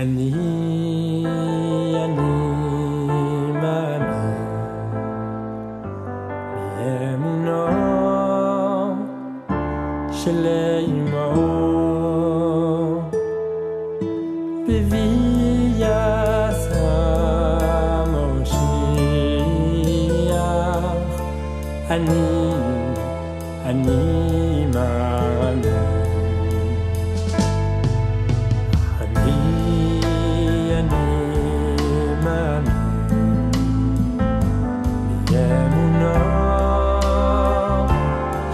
أني أني مامي يامنا شليمو بفيا ساموشيا أني أني مامي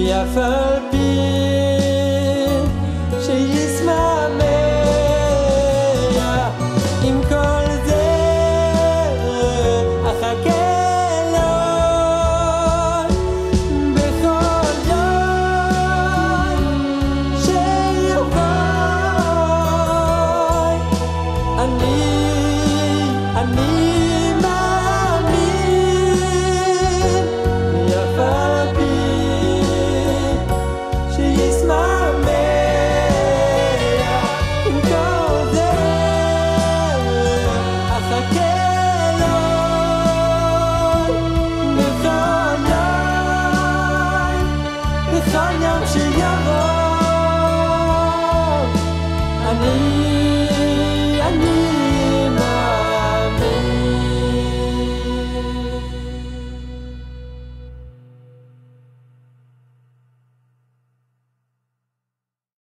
Puis à